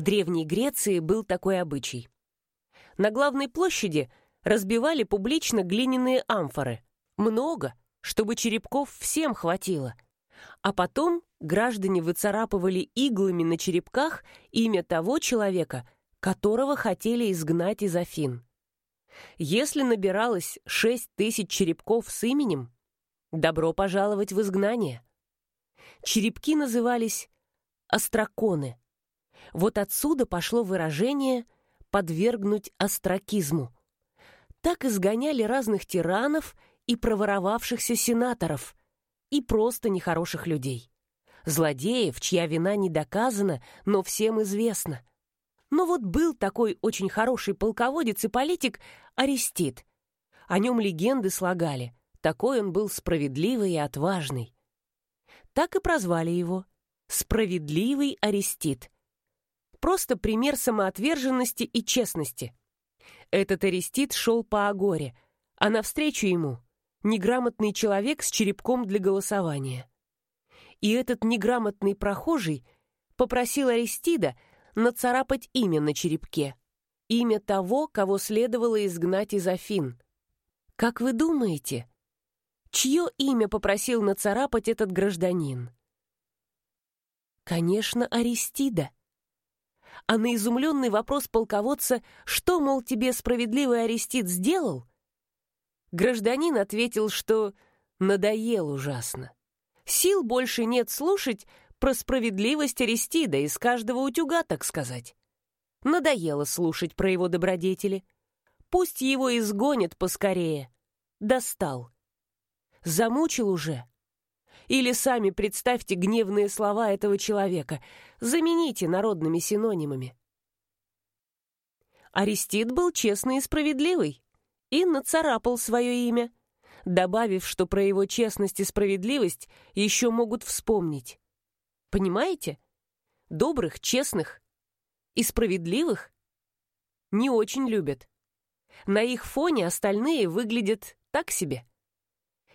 Древней Греции был такой обычай. На главной площади разбивали публично глиняные амфоры. Много, чтобы черепков всем хватило. А потом граждане выцарапывали иглами на черепках имя того человека, которого хотели изгнать из Афин. Если набиралось шесть тысяч черепков с именем, добро пожаловать в изгнание. Черепки назывались остроконы. Вот отсюда пошло выражение «подвергнуть остракизму». Так изгоняли разных тиранов и проворовавшихся сенаторов, и просто нехороших людей. Злодеев, чья вина не доказана, но всем известна. Но вот был такой очень хороший полководец и политик Арестит. О нем легенды слагали. Такой он был справедливый и отважный. Так и прозвали его «Справедливый Арестит». Просто пример самоотверженности и честности. Этот Арестит шел по Агоре, а навстречу ему неграмотный человек с черепком для голосования. И этот неграмотный прохожий попросил Аристида нацарапать имя на черепке. Имя того, кого следовало изгнать из Афин. Как вы думаете, чье имя попросил нацарапать этот гражданин? Конечно, Аристида. А на изумленный вопрос полководца, что, мол, тебе справедливый Аристид сделал, гражданин ответил, что надоел ужасно. Сил больше нет слушать про справедливость Аристида из каждого утюга, так сказать. Надоело слушать про его добродетели. Пусть его изгонят поскорее. Достал. Замучил уже. Или сами представьте гневные слова этого человека. Замените народными синонимами. Арестит был честный и справедливый и нацарапал свое имя, добавив, что про его честность и справедливость еще могут вспомнить. Понимаете? Добрых, честных и справедливых не очень любят. На их фоне остальные выглядят так себе.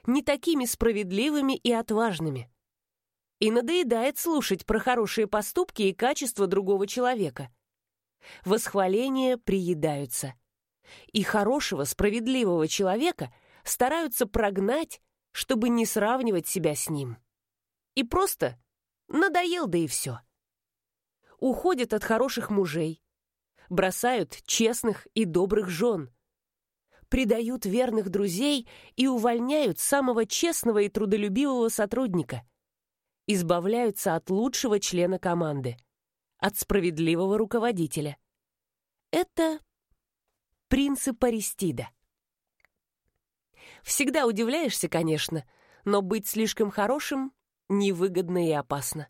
Не такими справедливыми и отважными. И надоедает слушать про хорошие поступки и качества другого человека. Восхваления приедаются. И хорошего, справедливого человека стараются прогнать, чтобы не сравнивать себя с ним. И просто надоел, да и все. Уходят от хороших мужей, бросают честных и добрых жен, предают верных друзей и увольняют самого честного и трудолюбивого сотрудника, избавляются от лучшего члена команды, от справедливого руководителя. Это принцип Аристида. Всегда удивляешься, конечно, но быть слишком хорошим невыгодно и опасно.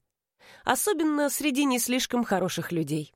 Особенно среди не слишком хороших людей.